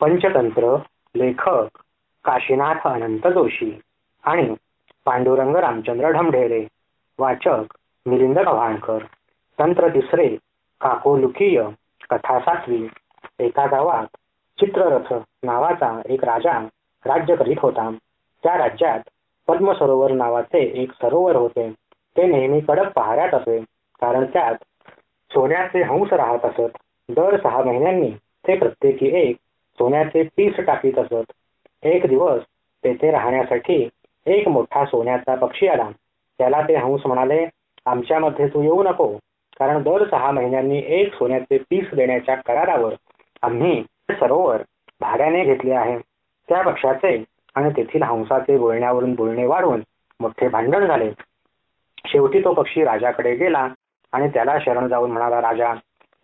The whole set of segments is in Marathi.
पंचतंत्र लेखक काशीनाथ अनंत जोशी आणि पांडुरंग रामचंद्र ढमढेरे वाचक मिलिंद गव्हाणकर तंत्र तिसरे काकोलुकीय कथा सातवी एका गावात चित्ररथ नावाचा एक राजा राज्य करीत होता. त्या राज्यात पद्मसरोवर नावाचे एक सरोवर होते. ते नेहमी कडक पहाऱ्यात असे कारण त्यात सोन्याचे हंस राहत असत. दर सहा महिन्यांनी ते प्रत्येकी एक सोन्याचे पीस टाकीत असत. एक दिवस तेथे राहण्यासाठी एक मोठा सोन्याचा पक्षी आला. त्याला ते हंस म्हणाले आमच्यामध्ये तू येऊ नको कारण दर सहा महिन्यांनी एक सोन्याचे पीस देण्याच्या करारावर आम्ही सरोवर भाड्याने घेतले आहे. त्या पक्षाचे आणि तेथील हंसाचे बोलण्यावरून बोलणे वाढून मोठे भांडण झाले. शेवटी तो पक्षी राजाकडे गेला आणि त्याला शरण जाऊन म्हणाला राजा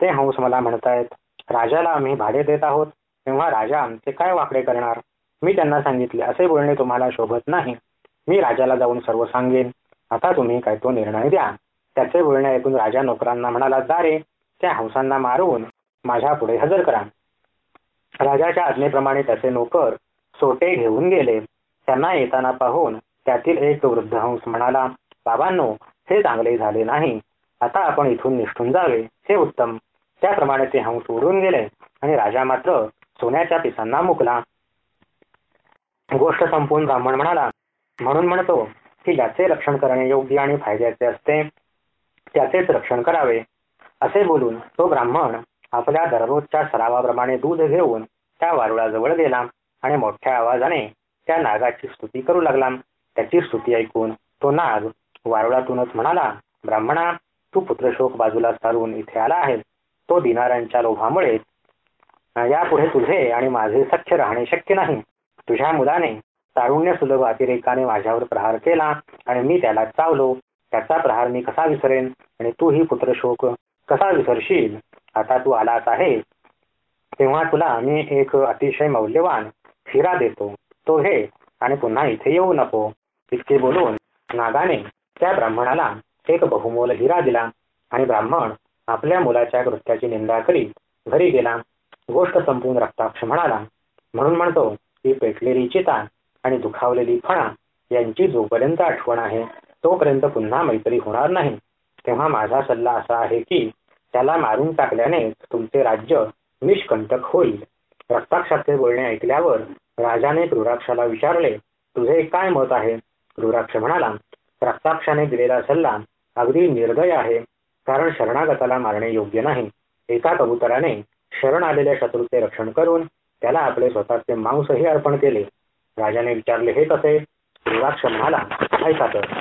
ते हंस मला म्हणतायत राजाला आम्ही भाडे देत आहोत. तेव्हा राजा आमचे काय वाकडे करणार? मी त्यांना सांगितले असे बोलणे तुम्हाला शोभत नाही. मी राजाला जाऊन सर्व सांगेन. आता तुम्ही काय तो निर्णय द्या. त्याचे बोलणे ऐकून राजा नोकरांना म्हणाला जा रे त्या हंसांना मारून माझ्या पुढे हजर करा. राजाच्या आज्ञेप्रमाणे त्याचे नोकर सोटे घेऊन गेले. त्यांना येताना पाहून त्यातील एक वृद्ध हंस म्हणाला बाबांनो हे चांगले झाले नाही. आता आपण इथून निष्ठून जावे. हे उत्तम. त्याप्रमाणे ते हंस उडून गेले आणि राजा मात्र सोन्याच्या पिसांना मुकला. गोष्ट संपून ब्राह्मण म्हणाला म्हणून म्हणतो की ज्याचे रक्षण करणे योग्य आणि फायद्याचे असते त्याचेच रक्षण करावे. असे बोलून तो ब्राह्मण आपल्या दररोजच्या सरावाप्रमाणे दूध घेऊन त्या वारुळाजवळ गेला आणि मोठ्या आवाजाने त्या नागाची स्तुती करू लागला. त्याची स्तुती ऐकून तो नाग वारुळातूनच म्हणाला ब्राह्मणा तू पुत्रशोक बाजूला सारून इथे आला आहे तो दिनारांच्या लोभामुळे यापुढे तुझे आणि माझे सख्य राहणे शक्य नाही. तुझ्या मुलाने तारुण्य सुलभ अतिरेकाने माझ्यावर प्रहार केला आणि मी त्याला चावलो. त्याचा प्रहार मी कसा विसरेन? आणि तू ही पुत्रशोक कसा विसरशील? आता तू आलाच आहे. तेव्हा तुला मी एक अतिशय मौल्यवान हिरा देतो. तो घे आणि पुन्हा इथे येऊ नको. इतके बोलून नागाने त्या ब्राह्मणाला एक बहुमोल हिरा दिला आणि ब्राह्मण आपल्या मुलाच्या कृत्याची निंदा करीत घरी गेला. गोष्ट संपून रक्ताक्ष म्हणाला. म्हणून म्हणतो की पेटलेली चिता आणि दुखावलेली फणा यांची जोपर्यंत आठवण आहे तोपर्यंत पुन्हा मैत्री होणार नाही. तेव्हा माझा सल्ला असा आहे की त्याला मारून टाकल्याने तुमचे राज्य निष्कंटक होईल. रक्ताक्षाचे बोलणे ऐकल्यावर राजाने क्रूराक्षाला विचारले तुझे काय मत आहे? क्रूराक्ष म्हणाला रक्ताक्षाने दिलेला सल्ला अगदी निर्दय आहे कारण शरणागताला मारणे योग्य नाही. एका कबुतराने शरण आलेल्या शत्रूचे रक्षण करून त्याला आपले स्वतःचे मांसही अर्पण केले. राजाने विचारले हे कसे? क्रूराक्ष म्हणाला ऐका तर.